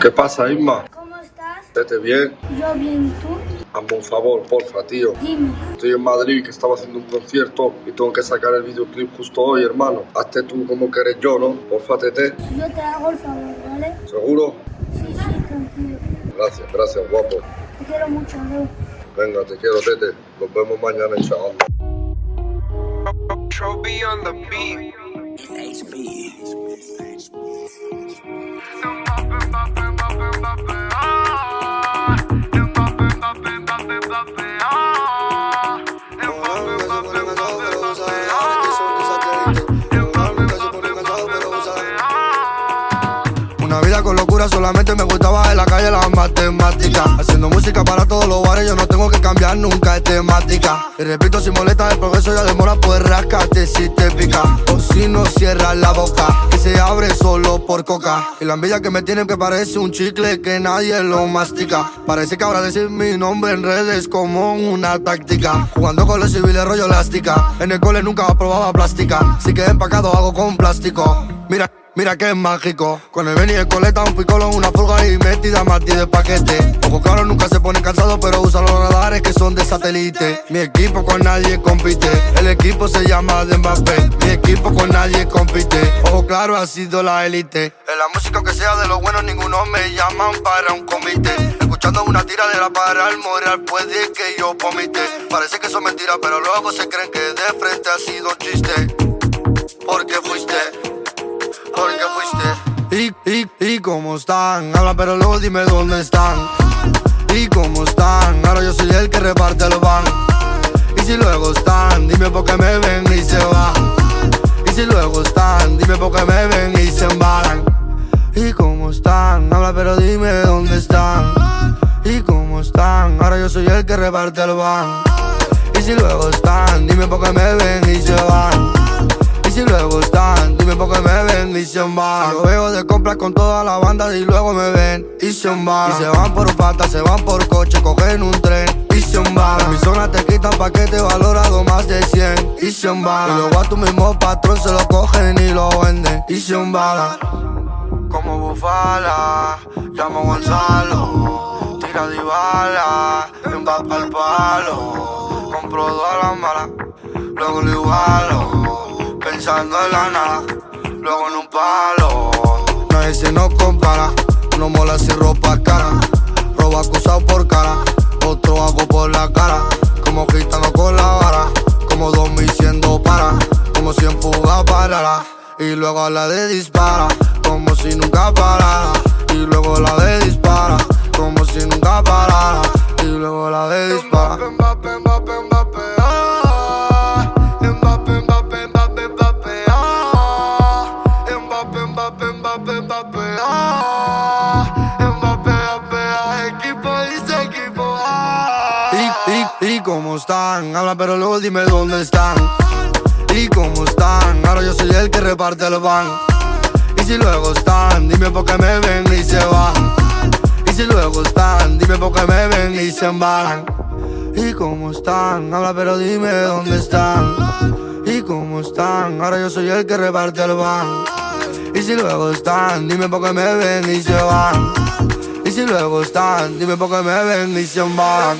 ¿Qué pasa, Isma? ¿Cómo estás? ¿Estás bien? Yo bien, ¿y tú? Hazme un favor, porfa, tío. Dime. Estoy en Madrid, que estaba haciendo un concierto y tengo que sacar el videoclip justo hoy, hermano. Hazte tú como que eres yo, ¿no? Porfa, tete. Yo te hago el favor, ¿vale? ¿Seguro? Sí, sí, tranquilo. Gracias, gracias, guapo. Te quiero mucho, Leo. Venga, te quiero, tete. Nos vemos mañana, inshallah. Trophy on the beat. Una vida con locura, solamente me gustaba en la calle las matemáticas. Haciendo música para todos los bares, yo no tengo que cambiar nunca de temática. Y repito, si molesta el progreso ya demora, pues rascate si te pica. O si no cierras la boca, se abre solo por coca. Y la envidia que me tienen que parece un chicle que nadie lo mastica. Parece que ahora decir mi nombre en redes como una táctica. Jugando con los civiles rollo elástica. En el cole nunca probaba plástica. Si que empacado hago con plástico. Mira. Mira que es mágico. Con el Benny el coleta, un picolo, una pulga y metida Martí de paquete. Ojo claro, nunca se pone cansado, pero usa los radares que son de satélite. Mi equipo con nadie compite. El equipo se llama de. Mi equipo con nadie compite. Ojo claro, ha sido la élite. En la música que sea de los buenos, ninguno me llaman para un comité. Escuchando una tiradera para el moral, puede que yo vomite. Parece que eso es mentira, pero luego se creen que de frente ha sido un chiste. Porque fuiste porque fuiste. Y, y, y cómo están, habla pero luego dime dónde están. Y cómo están, ahora yo soy el que reparte el van. Y si luego están, dime por qué me ven y se van. Y si luego están, dime por qué me ven y se embalan. Y cómo están, habla pero dime dónde están. Y cómo están, ahora yo soy el que reparte el van. Y si luego están, dime por qué me ven y se van. Y si luego están, dime por qué me ven y se van. Yo veo de compras con toda la banda y luego me ven y van. Y se van por pata, se van por coche, cogen un tren y van. En mi zona te quitan paquete valorado más de 100 y. Y luego a tu mismo patrón se lo cogen y lo venden y. Como bufala, llamo Gonzalo, tira de bala, empapa al palo, compro dos a la mala, luego lo igualo, pensando en la nada, luego en un palo. Nadie se nos compara, no mola sin ropa cara, robo acusado por cara, otro hago por la cara, como gitano con la vara, como dos siendo para, como si en fuga parara, y luego a la de dispara, como si nunca parara, cómo están, habla pero luego dime dónde están. Y cómo están, ahora yo soy el que reparte el van. Y si luego están, dime por qué me ven y se van. Y si luego están, dime por qué me ven y se embalan. Y cómo están, habla pero dime dónde están. Y cómo están, ahora yo soy el que reparte el van. Y si luego están, dime por qué me ven y se van. Y si luego están, dime por qué me ven y se embalan.